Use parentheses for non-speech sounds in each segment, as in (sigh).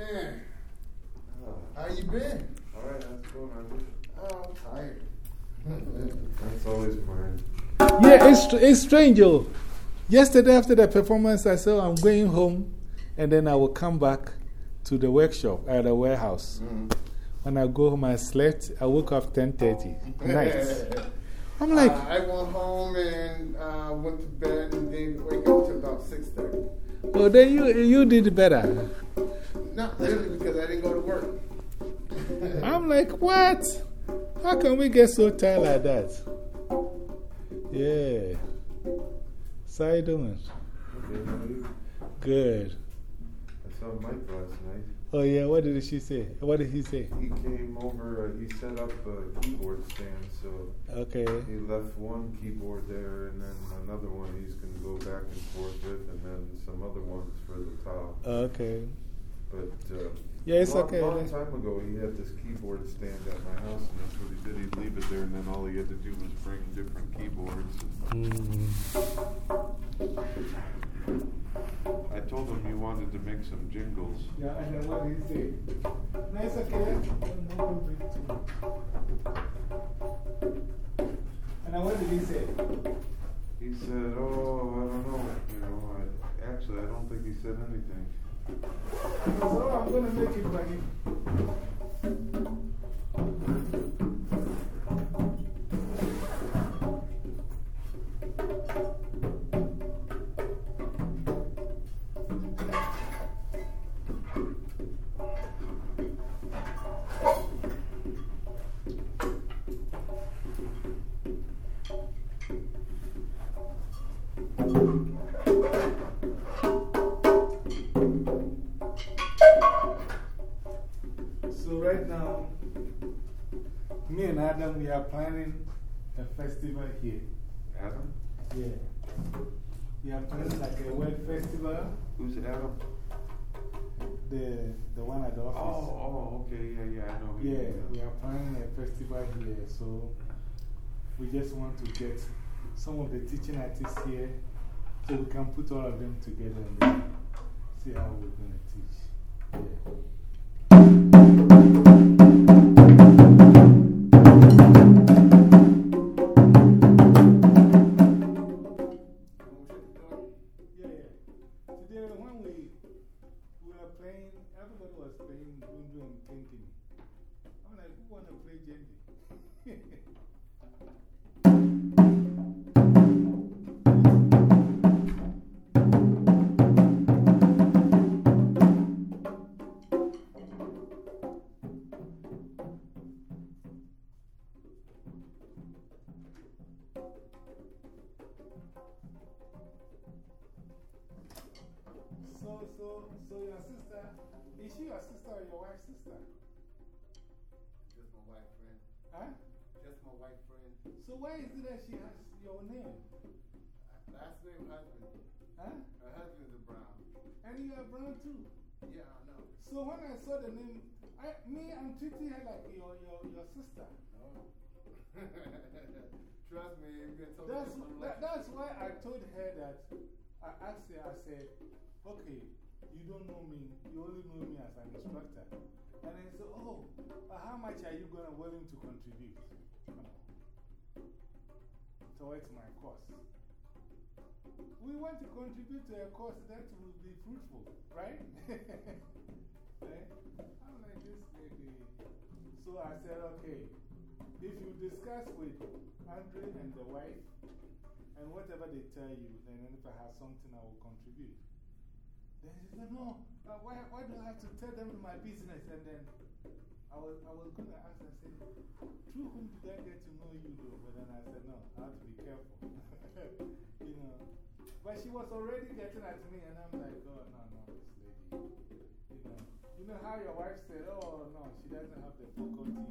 Man, how you been? All right, how's it going, Andrew? Oh, I'm tired. That's always mine. Yeah, it's, it's strange, oh. Yesterday after the performance, I said I'm going home and then I will come back to the workshop at the warehouse. -hmm. When I go home, I slept. I woke up 10.30 night. I'm like. Uh, I went home and uh, went to bed and didn't wake up till about 6.30. Well, then you, you did better. Not really, (laughs) because I didn't go to work. (laughs) I'm like, what? How can we get so tired like that? Yeah. So, how you doing? Okay, Good. I saw Mike last night. Oh, yeah, what did she say? What did he say? He came over, uh, he set up a keyboard stand, so okay. he left one keyboard there and then another one he's going to go back and forth with, and then some other ones for the top. Okay. But uh, yeah, it's long, okay. long time ago, he had this keyboard stand at my house, and that's what he did. He'd leave it there, and then all he had to do was bring different keyboards. Mm. I told him you wanted to make some jingles. Yeah, and then what did he say? No, it's okay. And then what did he say? He said, Oh, I don't know. You know, I, actually, I don't think he said anything. So I'm going to make it for So, right now, me and Adam, we are planning a festival here. Adam? Yeah. We are planning like a word festival. Who's Adam? The, the one at the office. oh, oh okay, yeah, yeah, I know. Yeah, we are planning a festival here, so we just want to get some of the teaching artists here so we can put all of them together and see how we're going to teach. Yeah. Yeah, why is it that she has your name? Last name husband. Huh? Her husband's a Brown. And you are brown too. Yeah, I know. So when I saw the name, I, me, I'm treating her like your, your, your sister. No. (laughs) Trust me, you've been That's, that, that's why I told her that. I asked her, I said, okay, you don't know me, you only know me as an instructor. And I said, oh, how much are you going to willing to contribute towards my course? We want to contribute to a course that will be fruitful, right? (laughs) Eh? I'm like this lady. So I said, okay, if you discuss with Andre and the wife, and whatever they tell you, then if I have something, I will contribute. Then she said, no, why, why do I have to tell them my business? And then I was, I was going to ask, I said, through whom did I get to know you though? But then I said, no, I have to be careful. (laughs) you know. But she was already getting at me, and I'm like, oh, no, no, this lady. You know, you know how your wife said, oh, no, she doesn't have the faculty,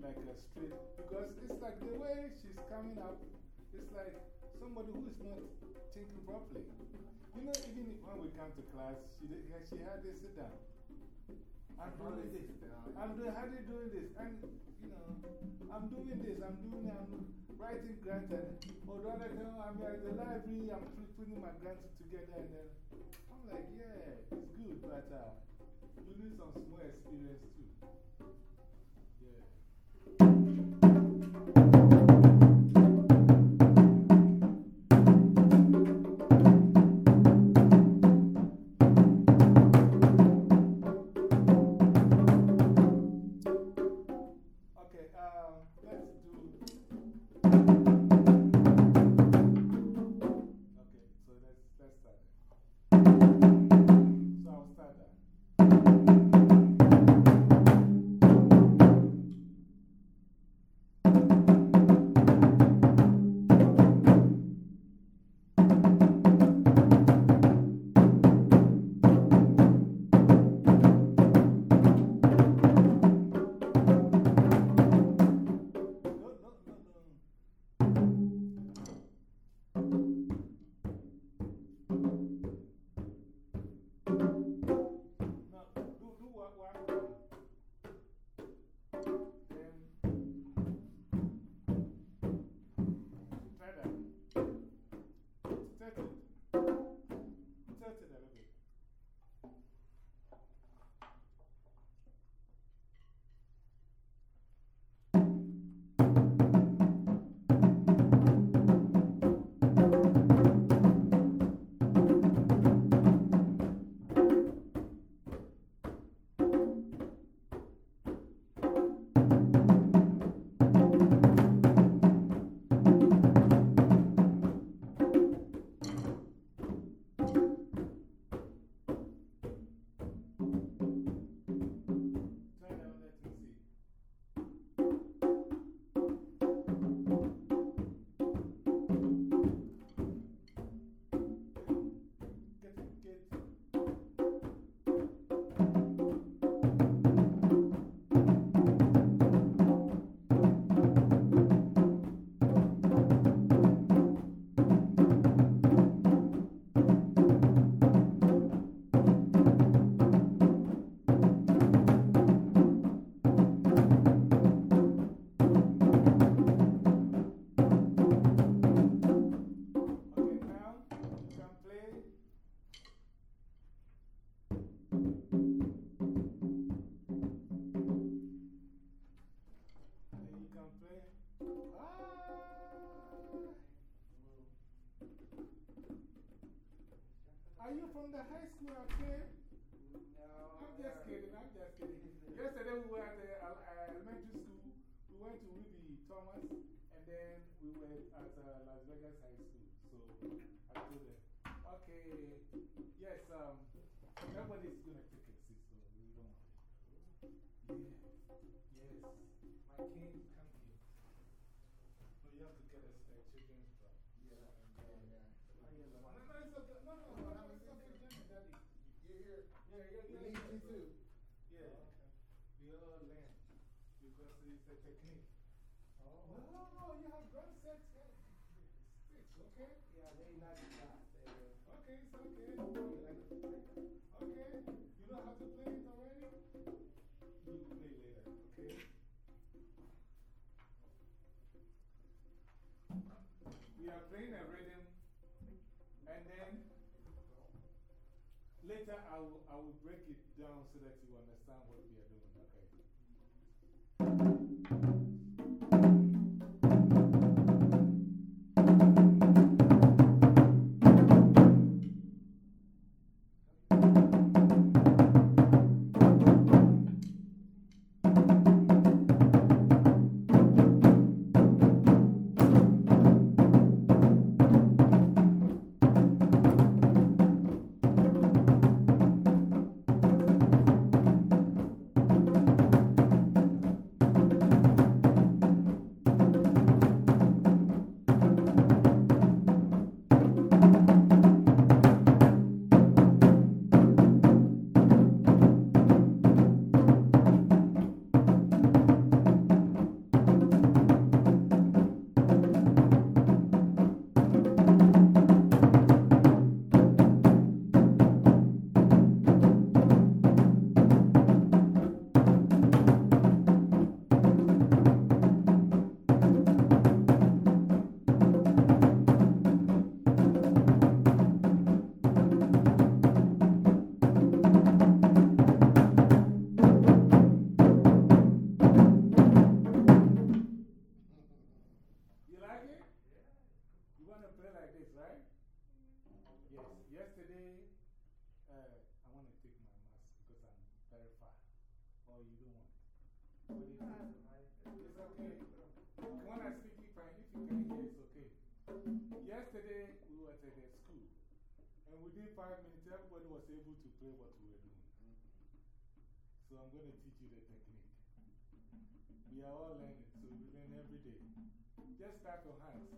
like a straight. Because it's like the way she's coming up, it's like somebody who is not thinking properly. You know, even when we come to class, she, she had this sit down. I'm doing this. I'm doing, how they doing this? And, you know, I'm doing this, I'm doing, I'm writing grants and, oh, the other time I'm at the library, I'm put- putting my grants together and then, I'm like, yeah, it's good, but uh, you need some small experience too. Yeah. Are you from the high school arcade? No. I'm just kidding, I'm just kidding. (laughs) Yesterday we were at the uh, elementary school. We went to Ruby Thomas and then we were at uh, Las Vegas High School. So I told them, okay, yes, um, nobody's going to a technique. Oh. No, no, you have drum sets, sticks, okay? Yeah, they like that. Okay, it's okay. Okay, you know how to play it already? You play later, okay? We are playing a rhythm and then later I will, I will break it down so that you understand what we are doing, five minutes, everybody was able to play what we were doing. So I'm going to teach you the technique. We are all learning, so we learn every day. Just clap your hands.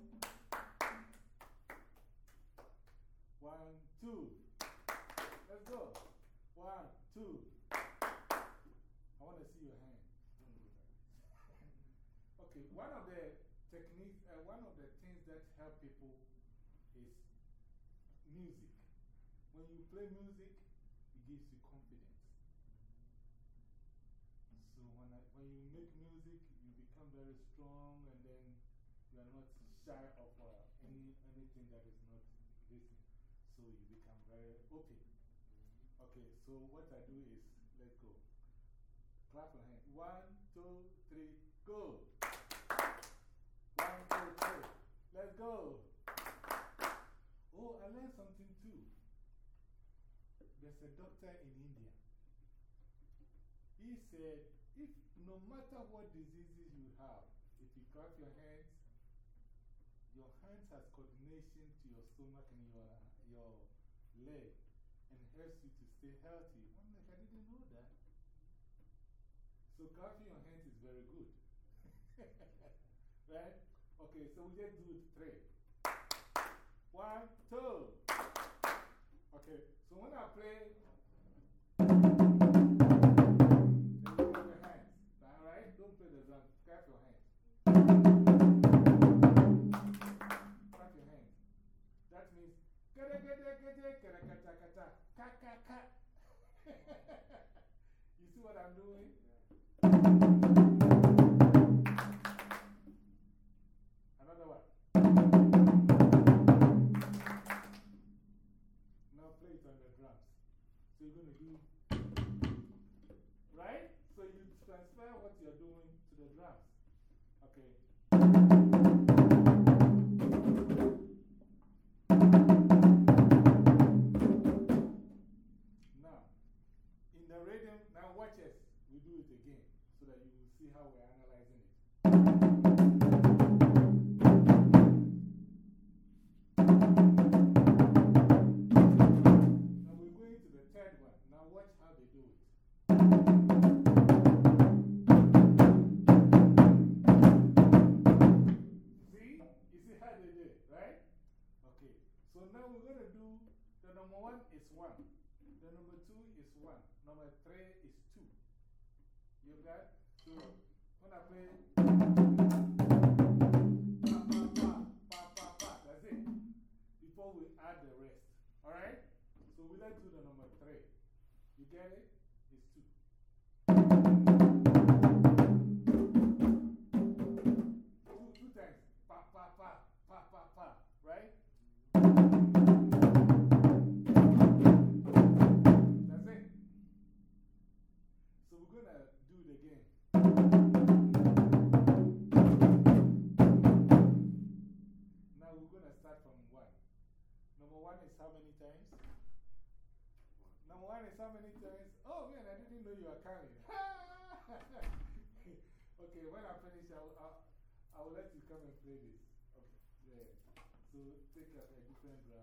One, two. Let's go. One, two. I want to see your hand. Okay, one of the techniques, uh, one of the things that help people is music. When you play music, it gives you confidence. So when, I, when you make music, you become very strong and then you are not shy of uh, any, anything that is not listening. So you become very open. Okay, so what I do is, let's go. Clap your hands. One, two, three, go. One, two, three. Let's go. Oh, I learned something too. There's a doctor in India. He said, if no matter what diseases you have, if you clap your hands, your hands has coordination to your stomach and your, your leg and helps you to stay healthy. I'm like, I didn't know that. So clapping your hands is very good. (laughs) right? Okay, so we just do three. One, two. When I play, your hands. Alright? Don't your. You see what I'm doing? Going to do, right? So you transfer what you're doing to the drums. Okay. Now, in the rhythm, now watch us. We do it again so that you will see how we're analyzing So now we're going to do the number one is one. The number two is one. Number three is two. You got? So when I play. Pa, pa, pa, pa, pa. That's it. Before we add the rest. Alright? So we let's do the number three. You get it? How many times? Oh man, I didn't know you were coming. (laughs) okay, when I finish, I'll, I'll, I'll let you come and play this. Okay, yeah. So take a, a different drum.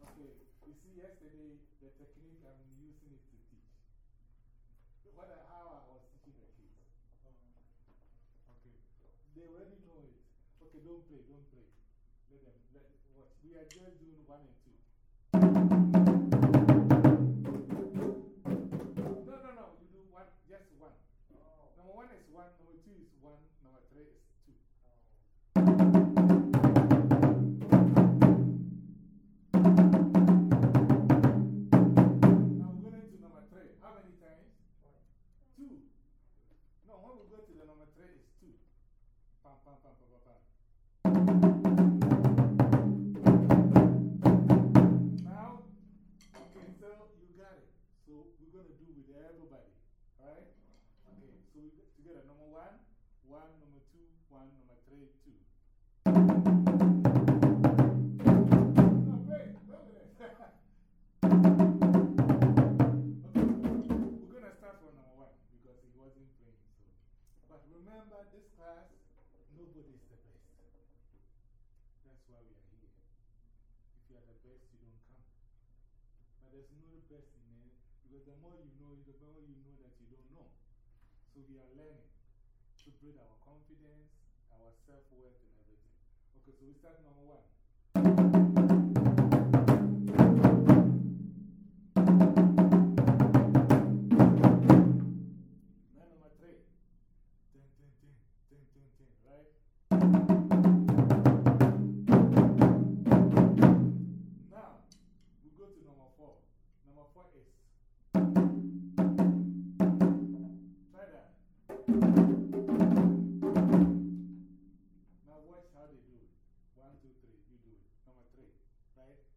Okay, you see, yesterday, the technique I'm using it to teach. What I, how I was teaching the kids. Okay, they already know it. Okay, don't play, don't play. Let them, let, watch. We are just doing one and two. No, no, no, you do one, just one. Oh. Number one is one, number two is one, number three is two. Now we're going to number three. How many times? Two. No, when we go to the number three, it's two. Pam, pam, pam, pam, pam, pam. Everybody. Alright? Okay, so we get together. Number one, one, number two, one, number three, two. (laughs) We're going to start number one because he wasn't playing. But remember, this class, nobody's the best. That's why we are here. If you are the best, you don't come. But there's no best in because the more you know, the more you know that you don't know. So we are learning to build our confidence, our self worth, and everything. Okay, so we start number one. Right?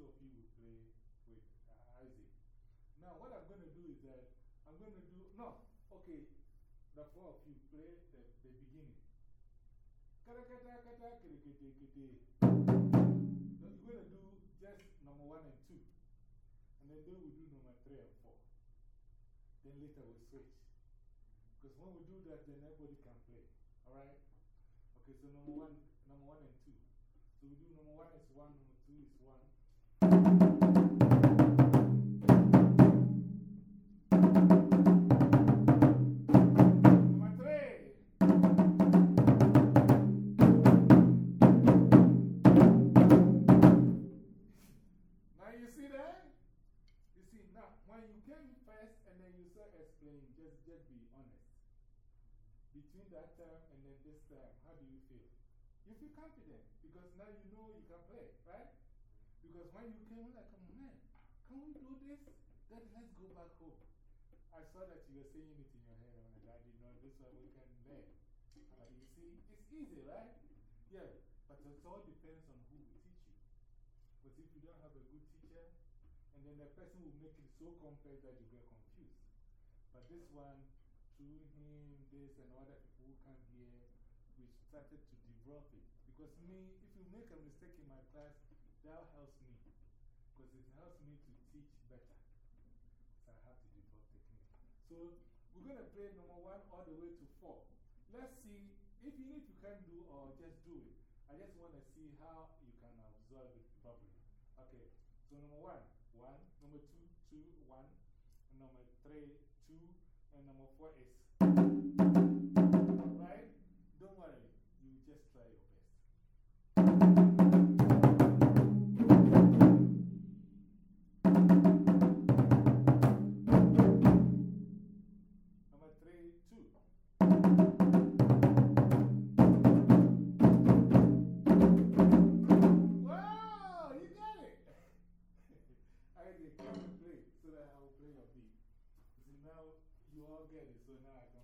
Two of you will play with uh, Isaac. Now, what I'm going to do is that I'm going to do, no, okay, the four of you play the, the beginning. You're going to do just number one and two. And then they will do number three and four. Then later we switch. Because when we do that, then everybody can play. Alright? Okay, so number one, number one and two. So we do number one is one, number two is one. First and then you start explaining, just, just be honest. Between that time and then this time, how do you feel? You feel confident because now you know you can play, right? Because when you came, like, oh, man, can we do this? Then let's go back home. I saw that you were saying it in your head. I'm I didn't know this one we can learn. Uh, you see, it's easy, right? Yeah, but it all depends on who will teach you. But if you don't have a good teacher, and then the person will make it so complex that you get confused. But this one, through him, this, and other people who come here, we started to develop it. Because me, if you make a mistake in my class, that helps me. Because it helps me to teach better. So I have to develop technique. So we're going to play number one all the way to four. Let's see if you need to can do or just do it. I just want to see how you can absorb it properly. Okay, so number one, 3, 2, and number 4 is all get it, so now I can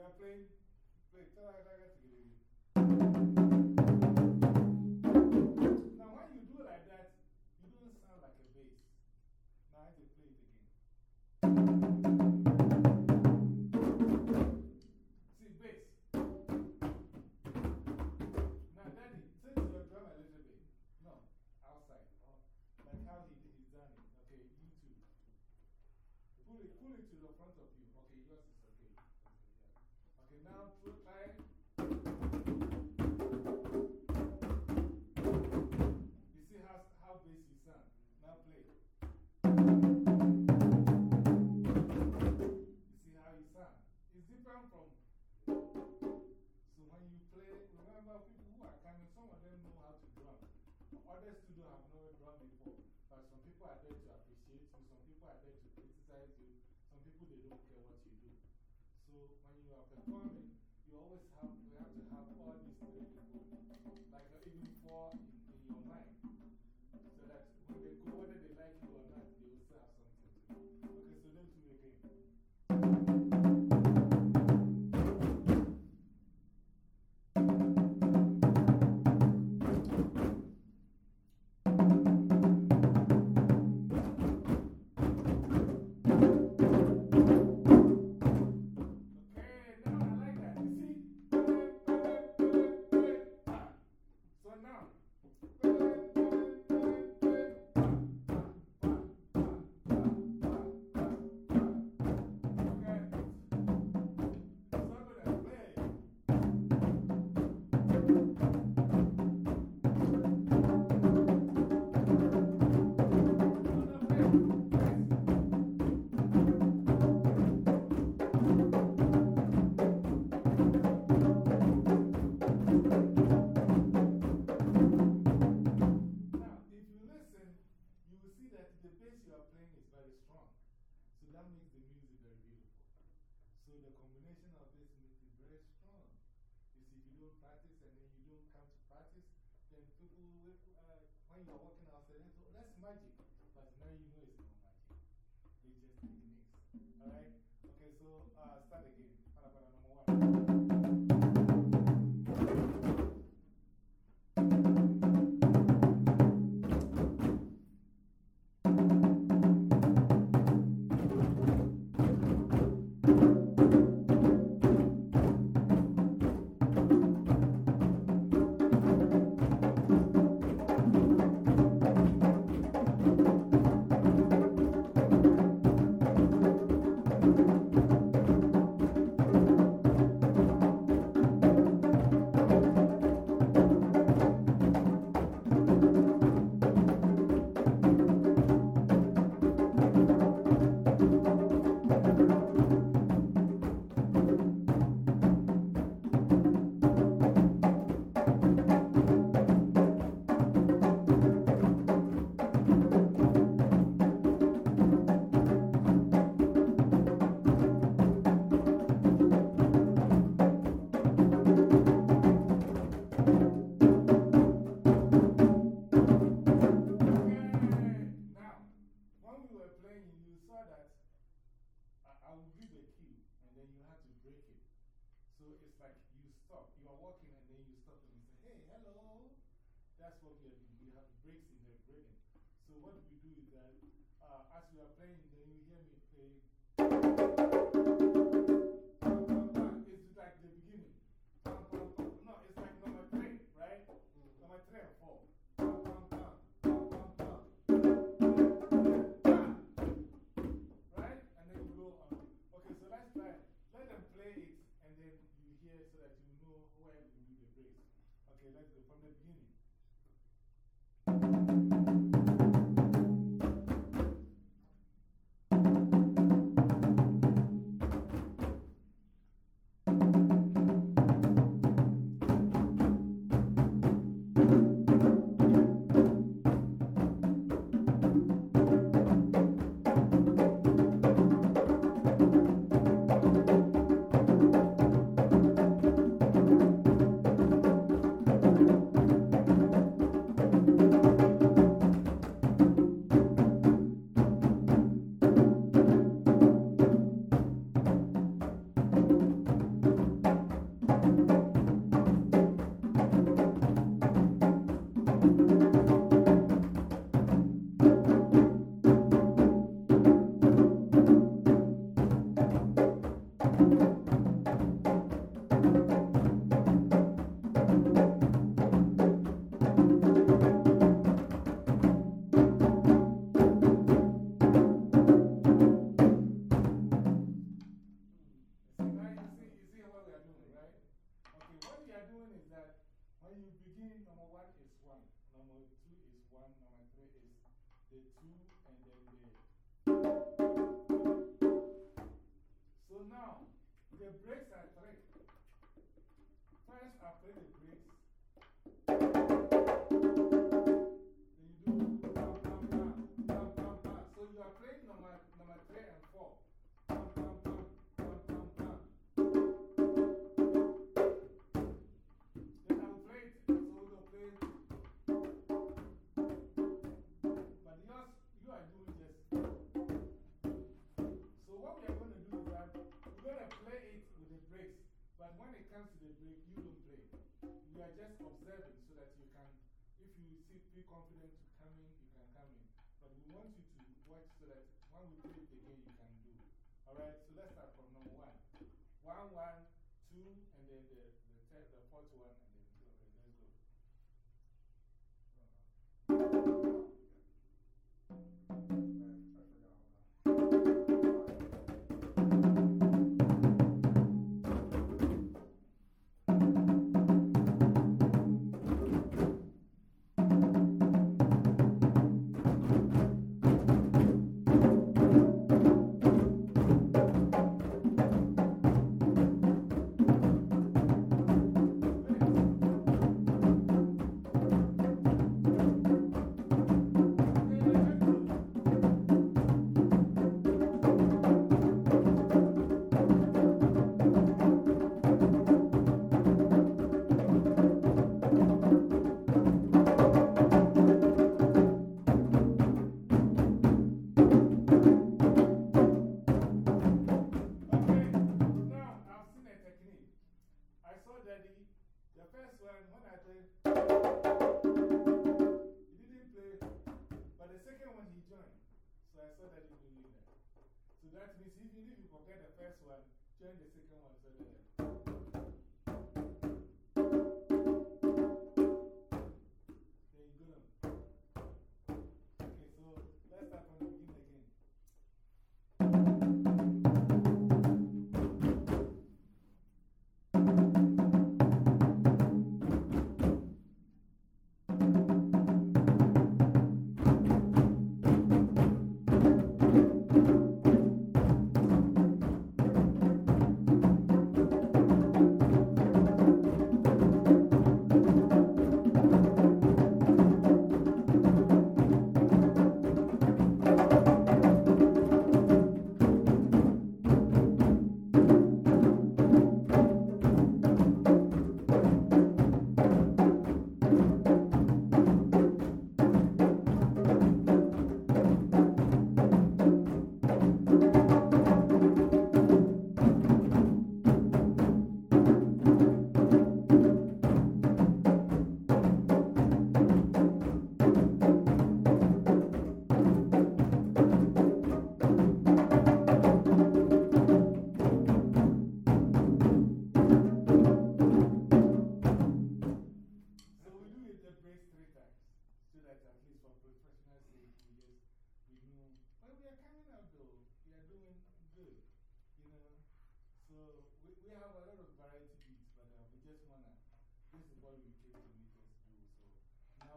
you playing, play. Tell her that to get it Now, when you do like that, it doesn't sound like a bass. Now, I have play it again. See, bass. Now, Daddy, take your drum a little bit. No, outside. Oh, like how he, he's done it. Okay, you too. Pull it, pull it to the front of you now. You see how, how. Now play. You see how you sound. It's different from. So when you play, remember people who are coming, some of them know how to drum. Have never drummed before. But some people are there to appreciate you, some people are there to criticize you, some people they don't care what you do. So when you are performing, can walk in? That's magic. up here, from the beginning. comes to the break, you don't play. We are just observing so that you can, if you see, feel confident to come in, you can come in. But we want you to watch so that when we play the game, you can do. Alright, so let's start from number one. One, one,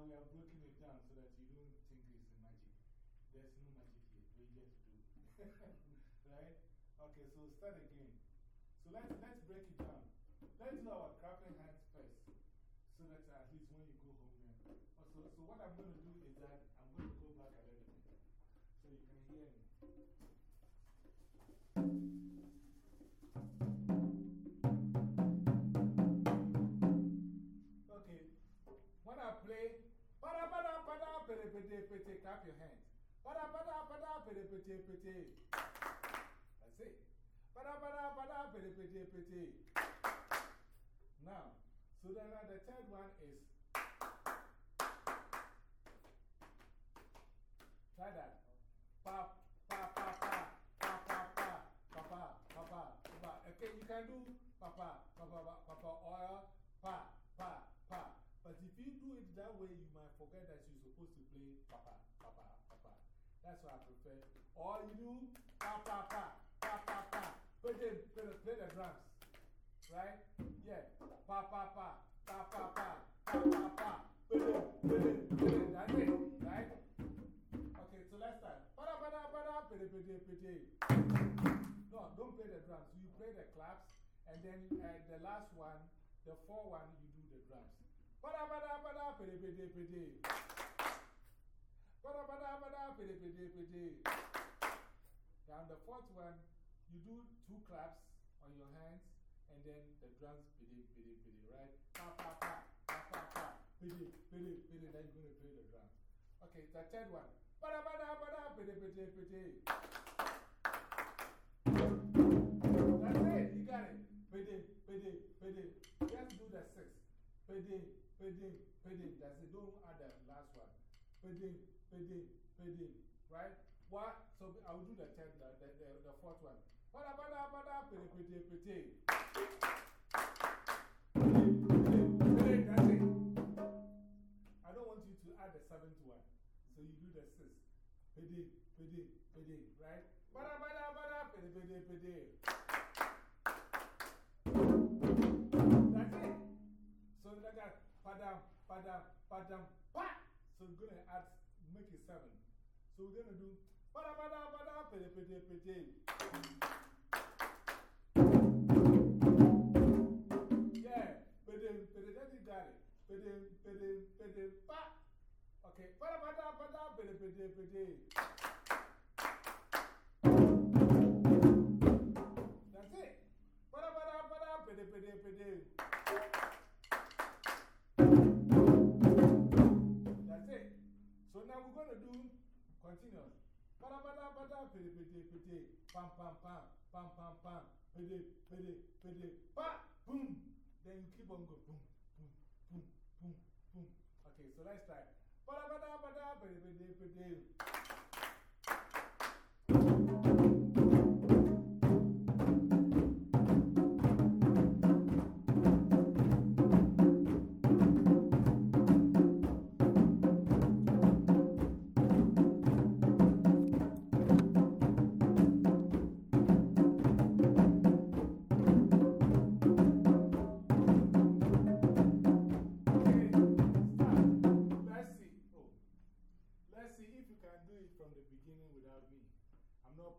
we are breaking it down so that you don't think it's magic. There's no magic here. We just do. (laughs) right? Okay, so start again. So let's, let's break it down. Let's do our Pada pada pada pede pede pede. That's it. Pada pada pada pede pede pede. Now, so then uh, the third one is. Try that. Pa pa pa pa pa pa pa pa pa pa pa. Okay, you can do pa pa pa pa pa pa pa or pa pa pa. But if you do it that way, you might forget that you're supposed to play pa pa. That's what I prefer. Or you do pa pa pa pa pa pa. Play the, play play the drums. Right? Yeah. Pa pa pa pa pa pa pa pa pa. Play it, play it, play it. That's it. Right? Okay, so let's start. Pada pada pada pede pede pede. No, don't play the drums. You play the claps, and then uh, the last one, the four one, you do the drums. Pada pada pada pede pede pede. Pede. Then the fourth one, you do two claps on your hands, and then the drums pede pede pede, right? Pa pa pa pa pa pede pede pede. Then you're going to play the drums. Okay, the third one. Pada pada pada pede pede pede. That's it, you got it. Pede pede pede. Just do the six. Pede pede pede. That's it. Don't add the last one. Pede pede pede. Right? What? So I will do the third, the, the, the, fourth one. Pada pede pede pede. Pede pede. That's it. I don't want you to add the seventh one. So you do the six. Pede, pede, pede, right? Bada, bada, bada, pede, pede, pede. That's it. So like that, padam, padam, padam, pa. So we're going to add, seven. So we're going to do bada, bada, bada, pede, pede, pede. Yeah, pede, pede, you got it. Pede, pede, pede, pa. Okay, pada pada pada pede pede pede. Continuous. Pada pada pada pede pede pede. Pam pam pam pam pam pam. Pede pede pede. Pa boom. Then you keep on going. Boom boom boom boom boom. Okay, so let's try. Pada pada pada pede pede pede.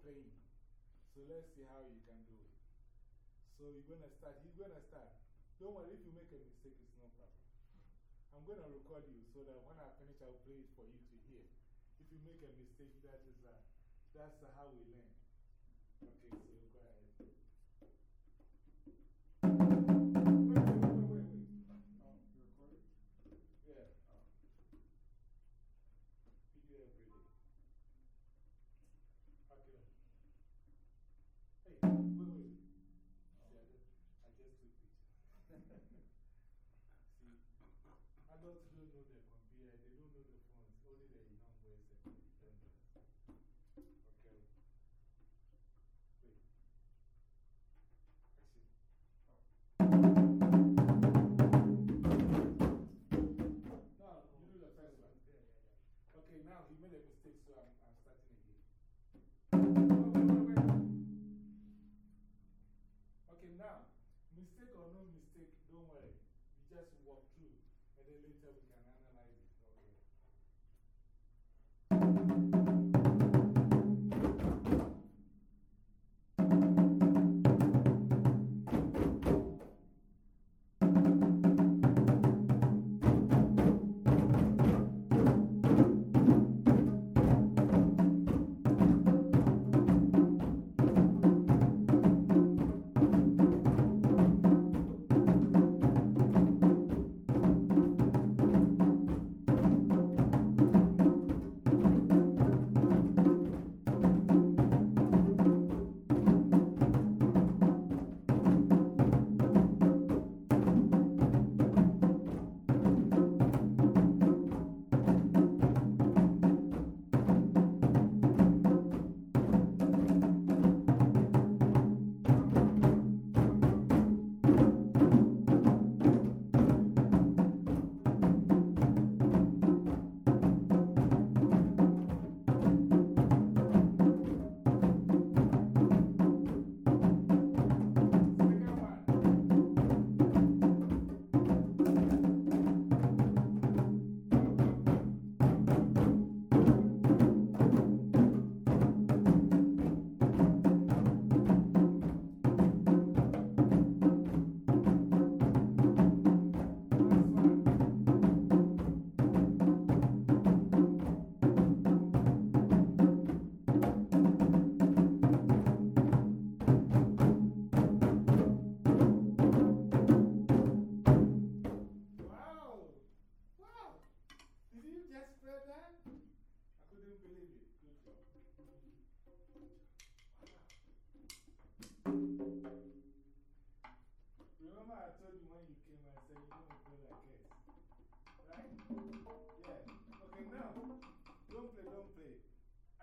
So let's see how you can do it. So you're going to start. You're going to start. Don't worry, if you make a mistake, it's no problem. I'm going to record you so that when I finish, I'll play it for you to hear. If you make a mistake, that is, uh, that's uh, how we learn. Okay, so only the young boys and young girls. Okay. Wait. Action. Oh. No, you do the first one. Okay, now he made a mistake, so I'm, Remember, I told you when you came and said you don't play like this? Right? Yeah. Okay, now, don't play, don't play.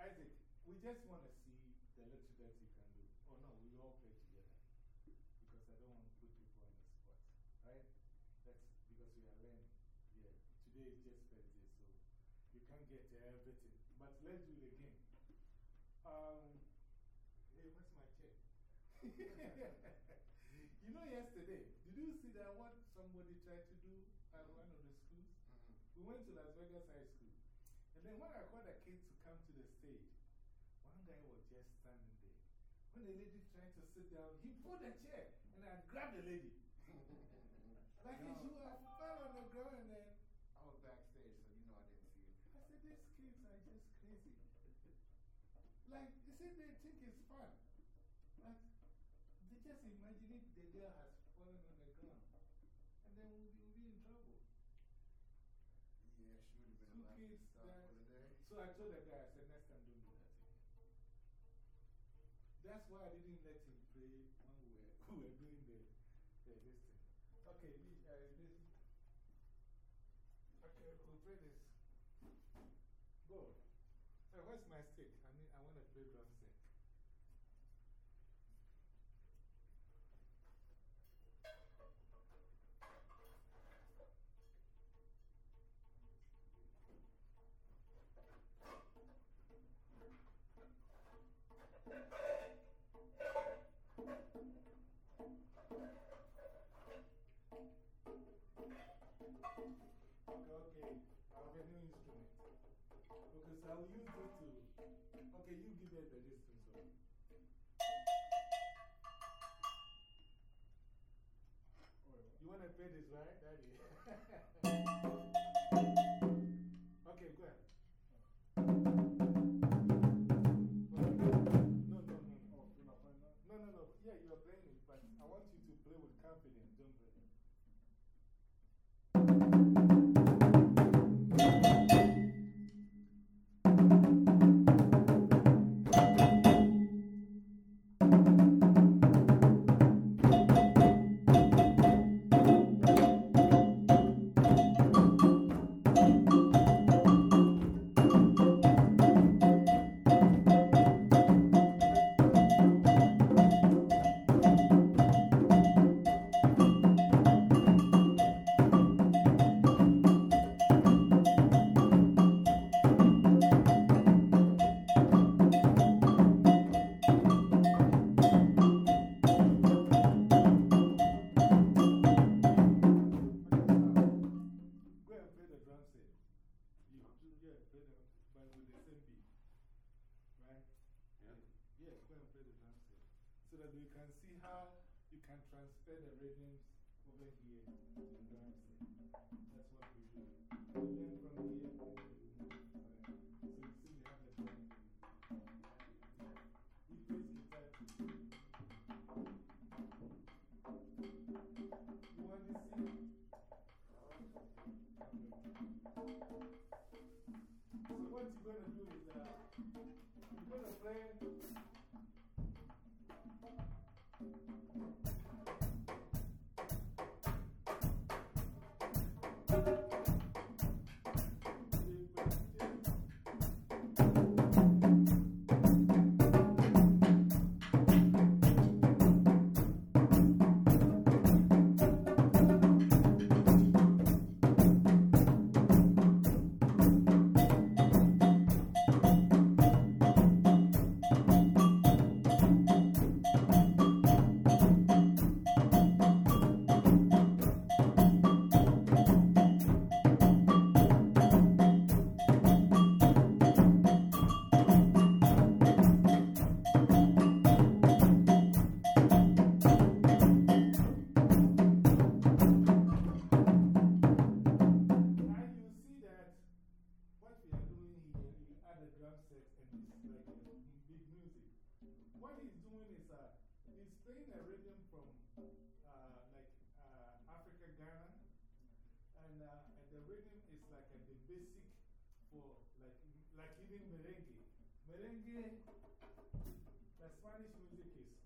Isaac, we just want to see the little that you can do. Oh, no, we all play together. Because I don't want to put people on the spot. Right? That's because we are learning. Yeah. Today is just Thursday, so you can't get everything. But let's do it again. Um, hey, where's my check? (laughs) you know, yesterday, did you see that what somebody tried to do at one of the schools? Mm-hmm. We went to Las Vegas High School. And then when I called the kids to come to the stage, one guy was just standing there. When the lady tried to sit down, he pulled a chair and I grabbed the lady. (laughs) Like No. she was fell on the ground and then I was backstage, so you know I didn't see it. I said, these kids are just crazy. (laughs) like, you see, they think it's fun. But they just imagine if the girl has fallen on the ground. And then we'll be, we'll be in trouble. Yeah, she would have been Two a lot kids that- for the day. So I told the guy, I said, next time don't do that again. That's why I didn't let him play when we were, we were doing the, the this thing. Okay, we, uh, this. Okay, we'll play this. Go. Hey, where's my stick? I mean, I want to play drum Okay, you give it the distance. So. You want to play this, right, Daddy? (laughs) uh, the rhythm is like a, the basic for like, like even merengue. Merengue, the Spanish music is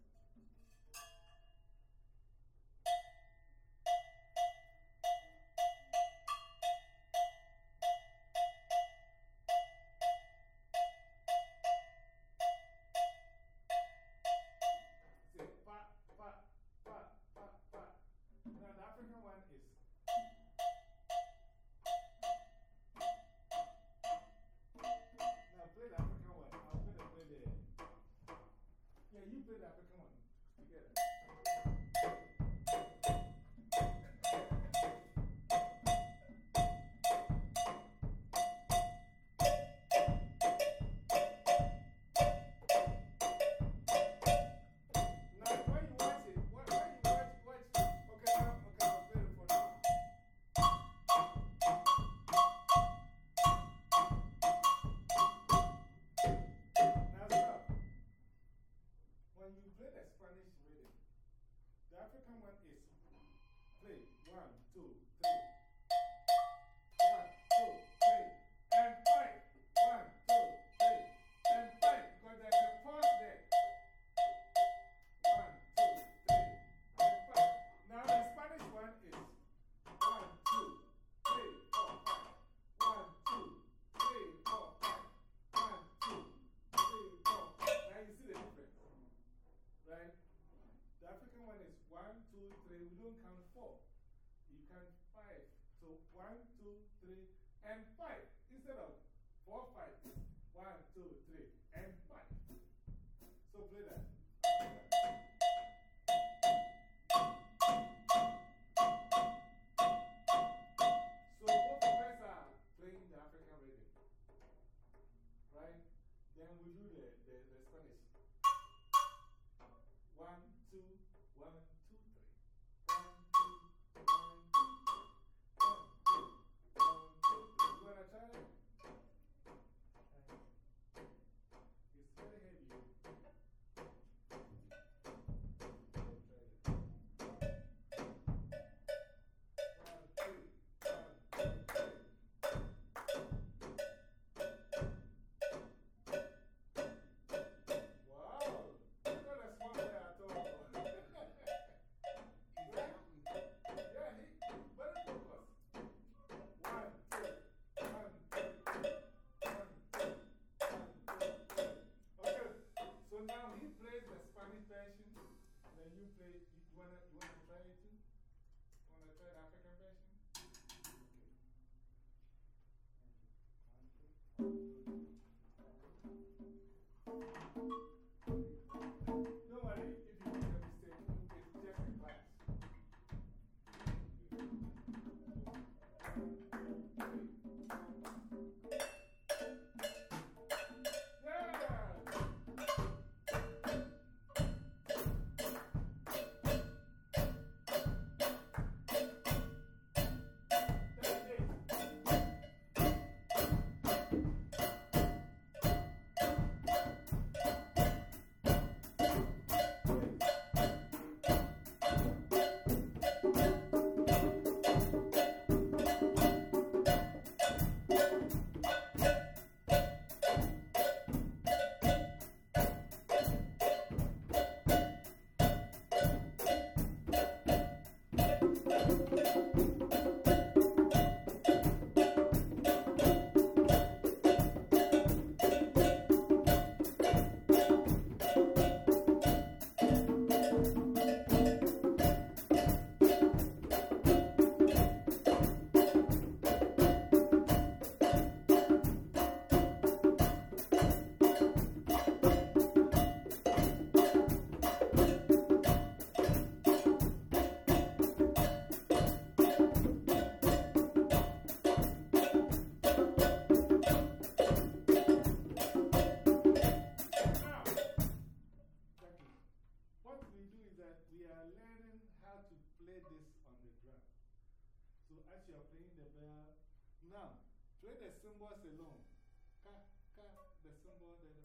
the, yeah.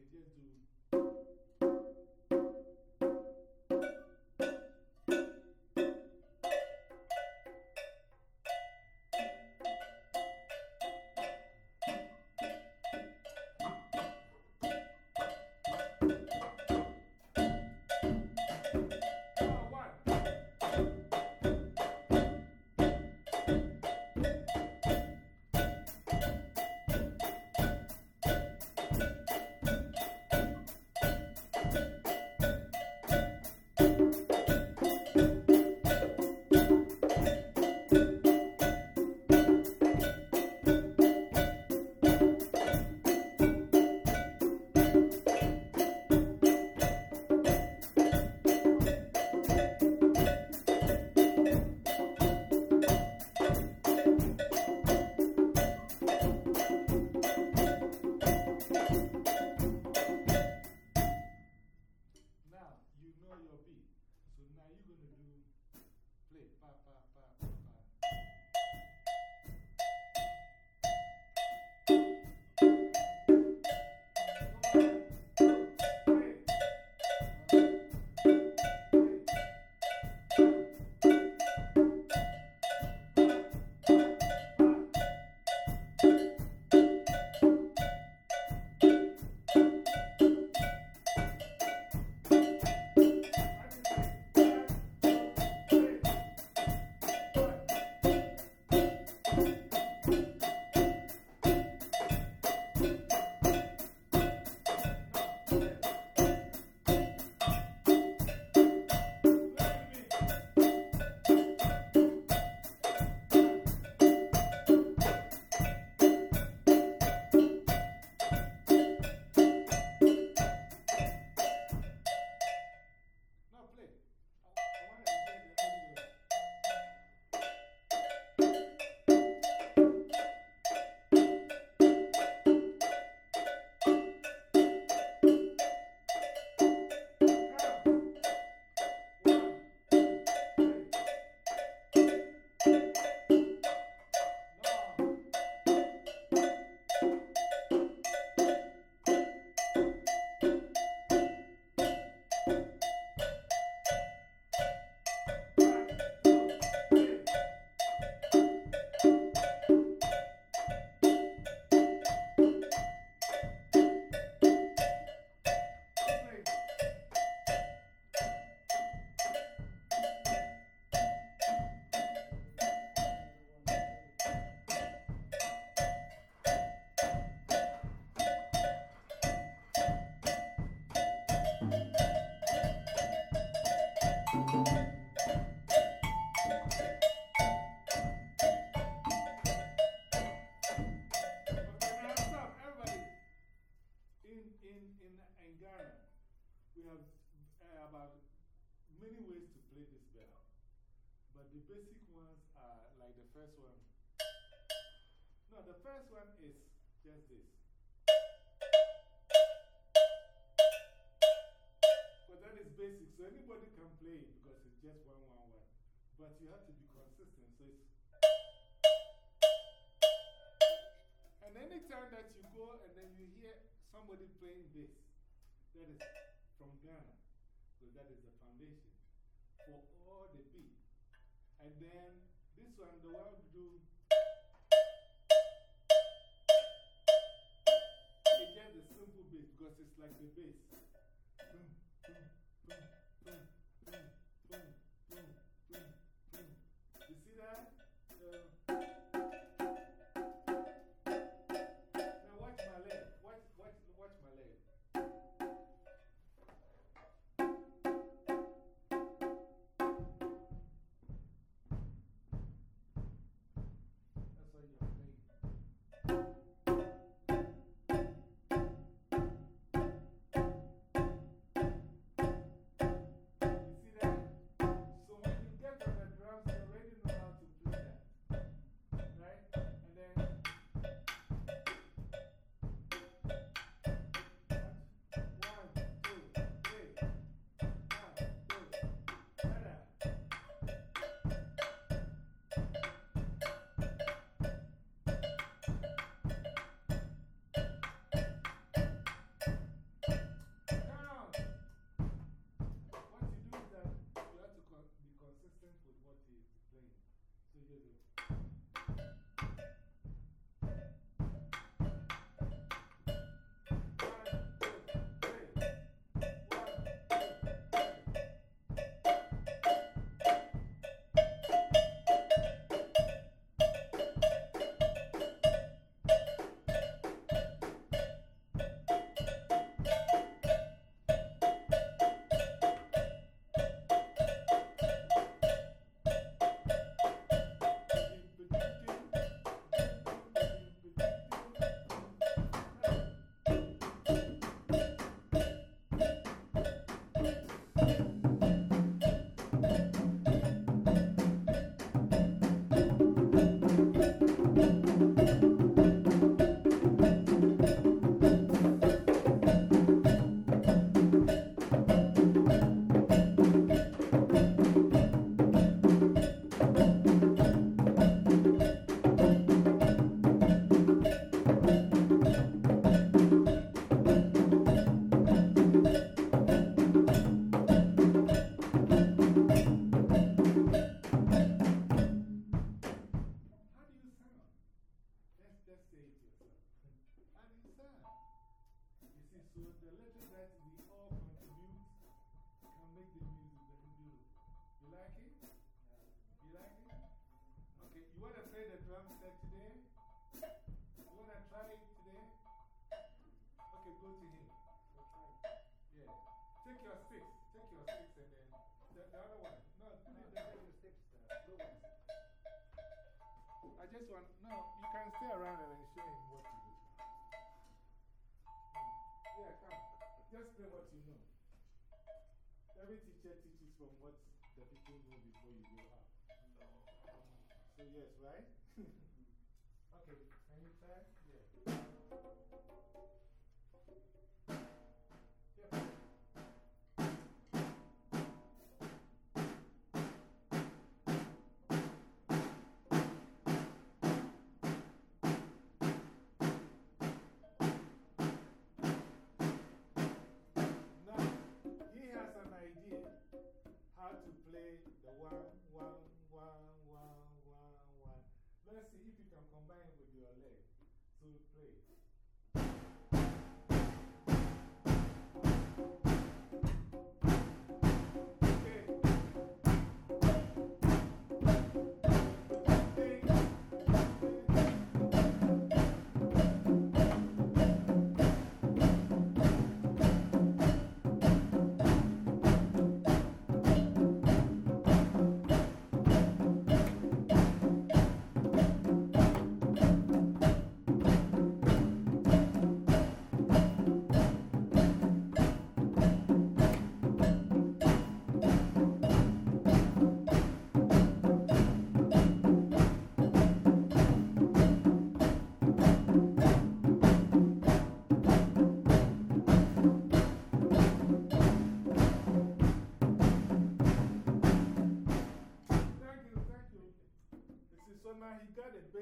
Okay, just do. Just this. But that is basic, so anybody can play it because it's just one, one, one. But you have to be consistent, so it's. And time that you go and then you hear somebody playing this, that is from Ghana, so that is the foundation for all the beat. And then this one, the one do. your base. explain what you know. Every teacher teaches from what the people know before you go out. No. So, yes, right? combine with your leg to play.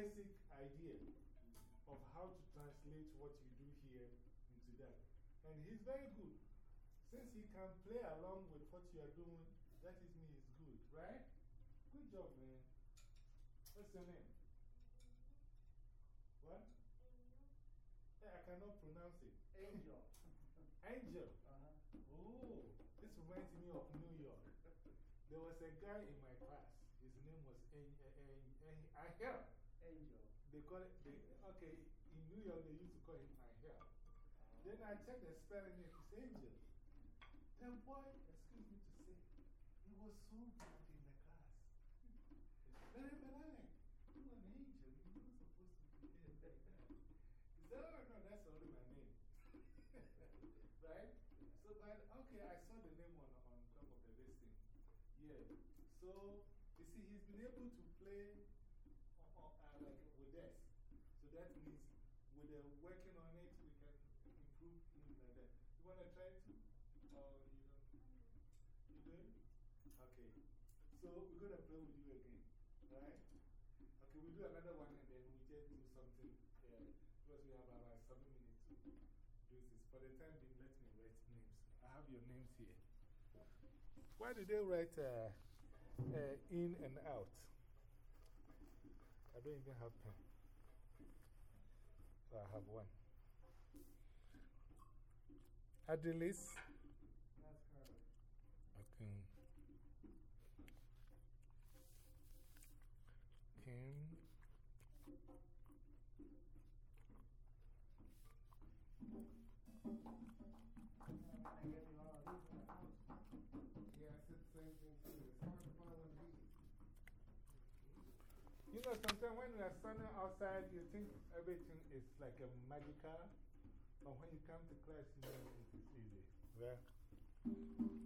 Basic idea of how to translate what you do here into that. And he's very good. Since he can play along with what you are doing, that is me is good, right? Good job, man. What's your name? What? Yeah, I cannot pronounce it. Angel. Angel. -huh. Oh, this reminds me of New York. There was a guy in my class. His name was Angel. Angel. Angel. They call it, they, okay, in New York they used to call him Angel. Then I checked the spelling, it's Angel. Then, boy, excuse me to say, he was so bad in the class. I like, you're an angel. You're not supposed to be here like that. He said, oh, no, that's only my name. (laughs) right? So, but, okay, I saw the name on, on top of the listing. Yeah. So, you see, he's been able to play uh, uh, like with us. So that means with the working on it, we can improve him like that. You want to try to? Or you don't? You good? Okay. So we're going to play with you again, right? Okay, we do another one and then we just do something uh, because we have about seven minutes to do this. For the time being, let me write names. I have your names here. Why did they write uh, uh, in and out? I don't even have pen. So I have one. Adelis. That's correct. Okay. Kim. I get you all of these in the house. Yeah, I said the same thing too. It's hard to find one of these. You know, sometimes when you are standing outside, you think everything is like a magical. But when you come to class, you know it is easy. Yeah.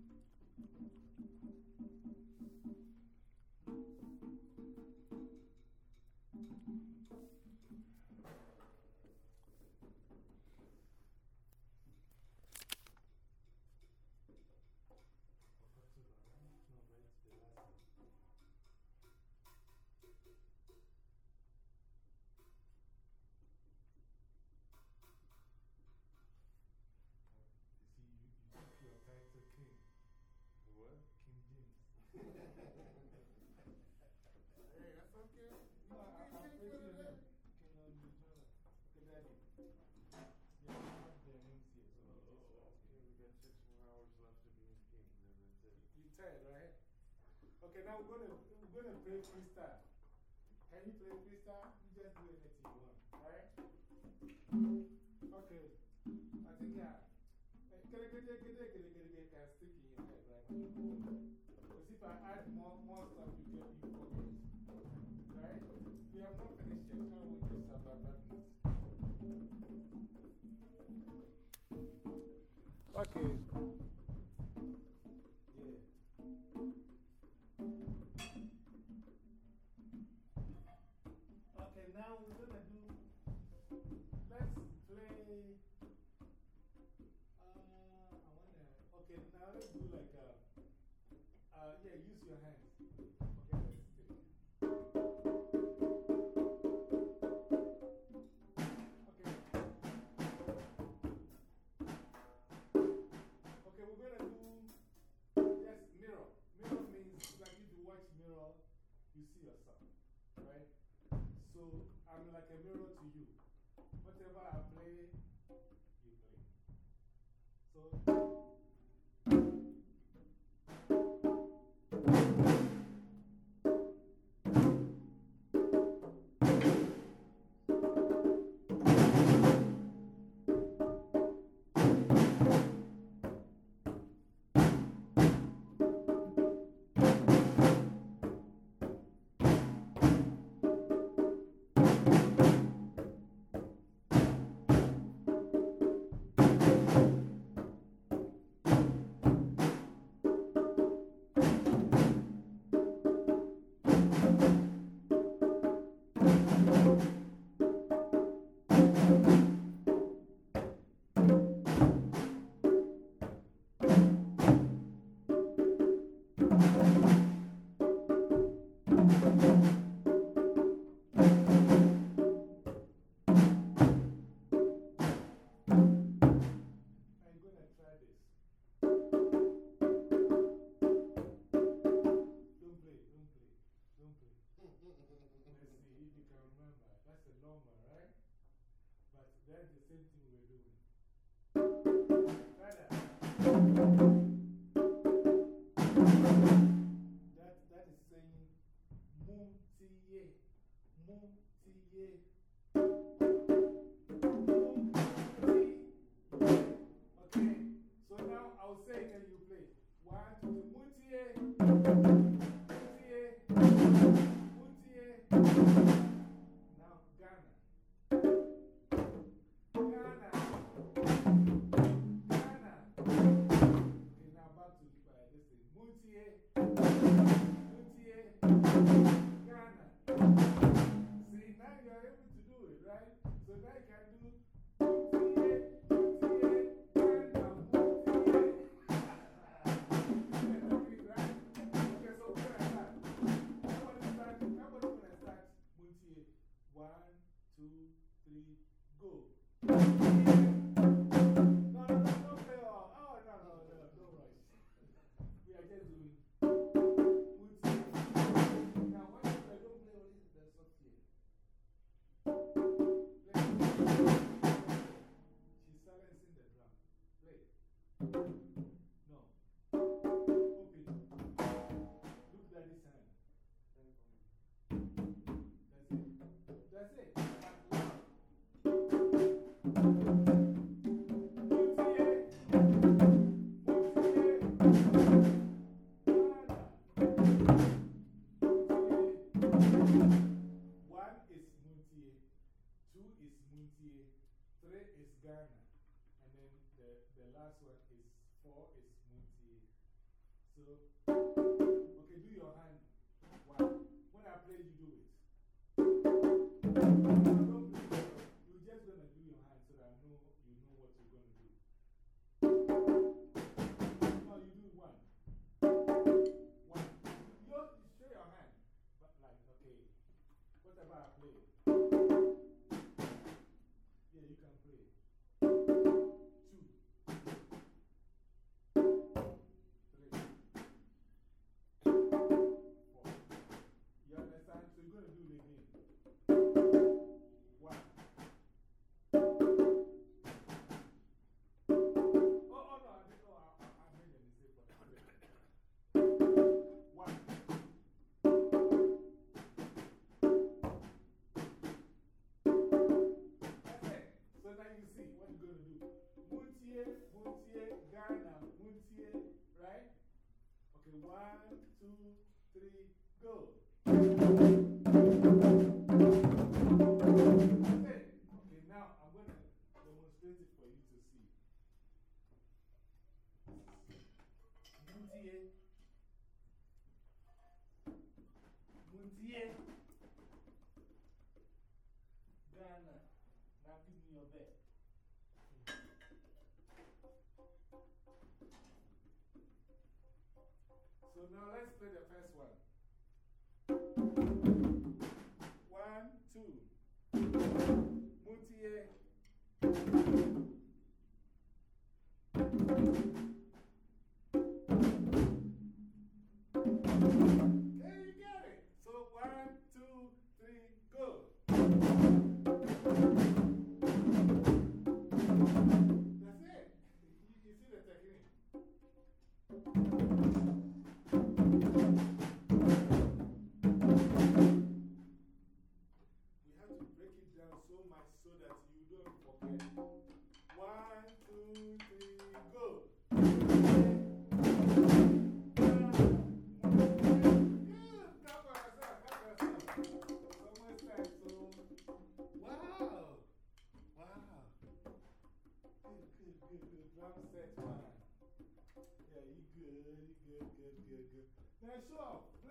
We're gonna, we're gonna play freestyle. Can you play freestyle? What about play? ye, Muntie, Ghana, napi mi yobe. So now let's play the first one. that you don't forget. One, two, three, go. Good, good, good, good, good. Now show up.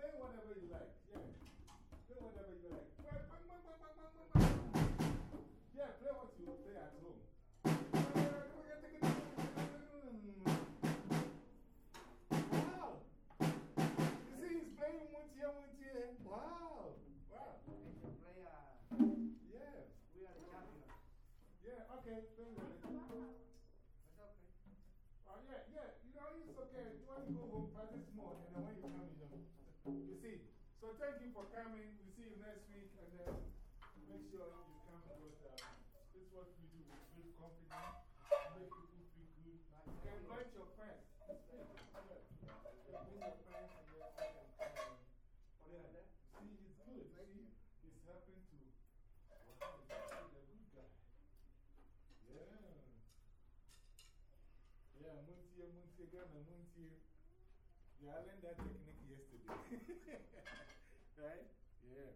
thank you for coming. We'll see you next week, and then make sure you come because、uh, this is what we do. We feel confident. make people feel good. You can invite your friends. Invite your friends, and then they can come. Yeah. See, it's good. See, it's helping to. Wow, he's a good guy. Yeah. Yeah, Muntie, Muntie, Ghana, Muntie. Yeah, I learned that technique yesterday. (laughs) right? Yeah.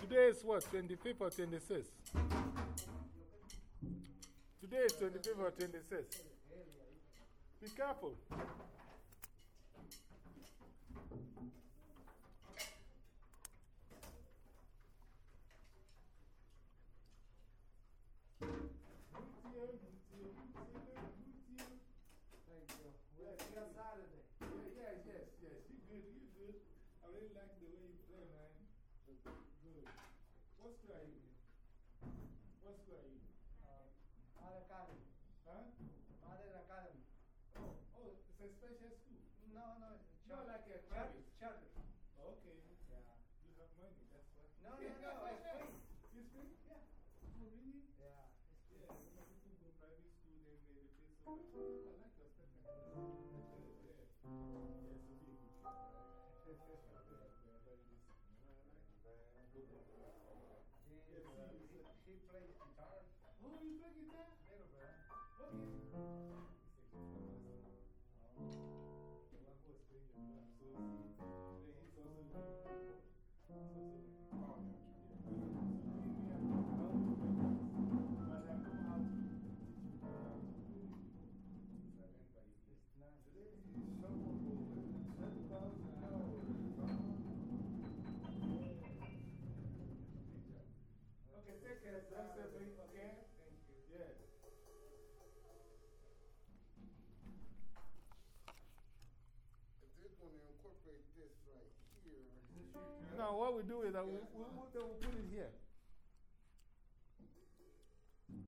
Today is what, 25th or 26th? Today is 25th or 26th. Be careful. Okay? Thank you. To incorporate this right here. Now, what we do is that we, we, we, we'll put it here.